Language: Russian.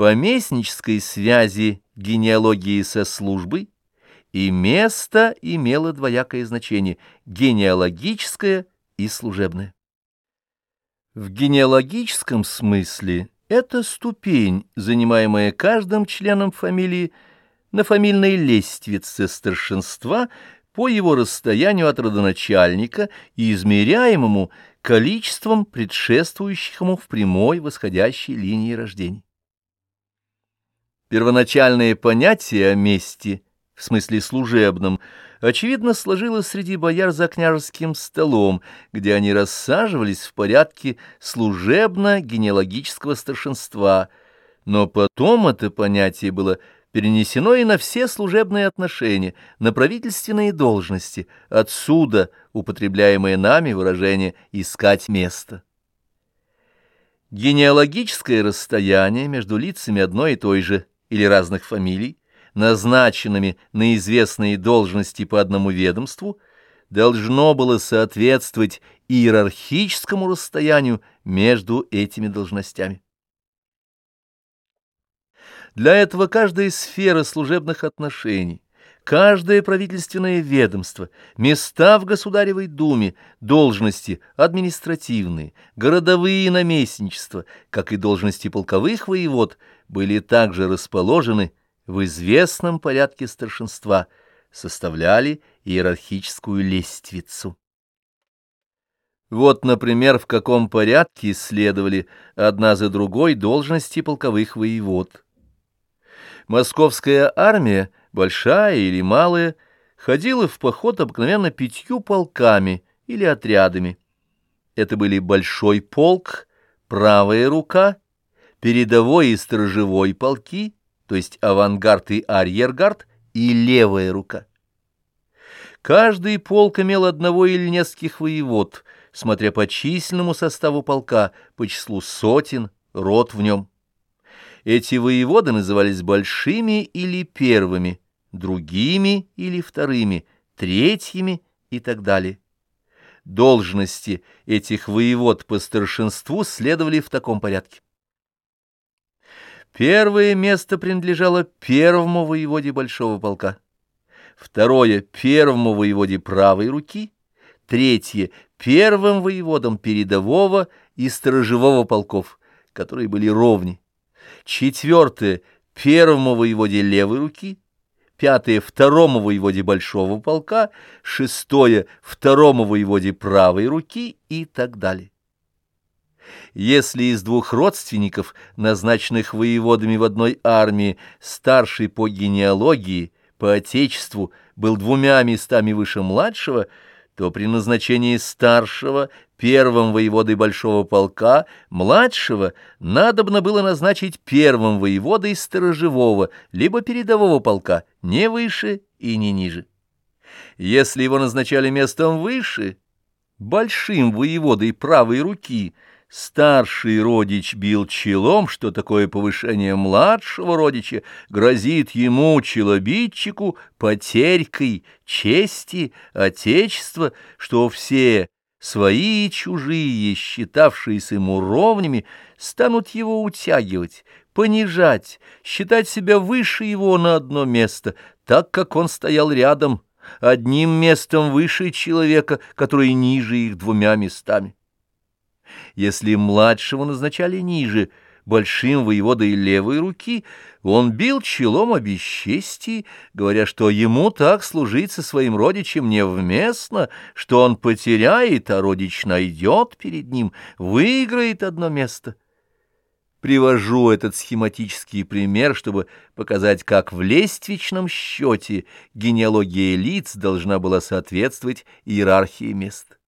по местнической связи генеалогии со службой, и место имело двоякое значение – генеалогическое и служебное. В генеалогическом смысле это ступень, занимаемая каждым членом фамилии на фамильной лестнице старшинства по его расстоянию от родоначальника и измеряемому количеством предшествующих ему в прямой восходящей линии рождения. Первоначальное понятие о месте, в смысле служебном, очевидно сложилось среди бояр за княжеским столом, где они рассаживались в порядке служебно-генеалогического старшинства, но потом это понятие было перенесено и на все служебные отношения, на правительственные должности, отсюда употребляемое нами выражение «искать место». Генеалогическое расстояние между лицами одной и той же или разных фамилий, назначенными на известные должности по одному ведомству, должно было соответствовать иерархическому расстоянию между этими должностями. Для этого каждая сфера служебных отношений, каждое правительственное ведомство, места в Государевой Думе, должности административные, городовые наместничества, как и должности полковых воевод, были также расположены в известном порядке старшинства, составляли иерархическую лестницу. Вот, например, в каком порядке следовали одна за другой должности полковых воевод. Московская армия, большая или малая, ходила в поход обыкновенно пятью полками или отрядами. Это были большой полк, правая рука, передовой и сторожевой полки, то есть авангард и арьергард, и левая рука. Каждый полк имел одного или нескольких воевод, смотря по численному составу полка, по числу сотен, рот в нем. Эти воеводы назывались большими или первыми, другими или вторыми, третьими и так далее. Должности этих воевод по старшинству следовали в таком порядке. Первое место принадлежало первому воеводе большого полка, второе — первому воеводе правой руки, третье — первым воеводам передового и сторожевого полков, которые были ровни четвертое — первому воеводе левой руки, пятое — второму воеводе большого полка, шестое — второму воеводе правой руки и так далее. Если из двух родственников, назначенных воеводами в одной армии, старший по генеалогии, по отечеству, был двумя местами выше младшего, то при назначении старшего первым воеводой большого полка, младшего надобно было назначить первым воеводой сторожевого, либо передового полка, не выше и не ниже. Если его назначали местом выше, большим воеводой правой руки, старший родич бил челом, что такое повышение младшего родича грозит ему, челобитчику, потерькой чести, отечества, что все Свои и чужие, считавшиеся ему ровнями, станут его утягивать, понижать, считать себя выше его на одно место, так как он стоял рядом, одним местом выше человека, который ниже их двумя местами. Если младшего назначали ниже — большим воеводой левой руки, он бил челом о бесчестии, говоря, что ему так служить со своим родичем невместно, что он потеряет, а родич найдет перед ним, выиграет одно место. Привожу этот схематический пример, чтобы показать, как в лествичном счете генеалогия лиц должна была соответствовать иерархии мест.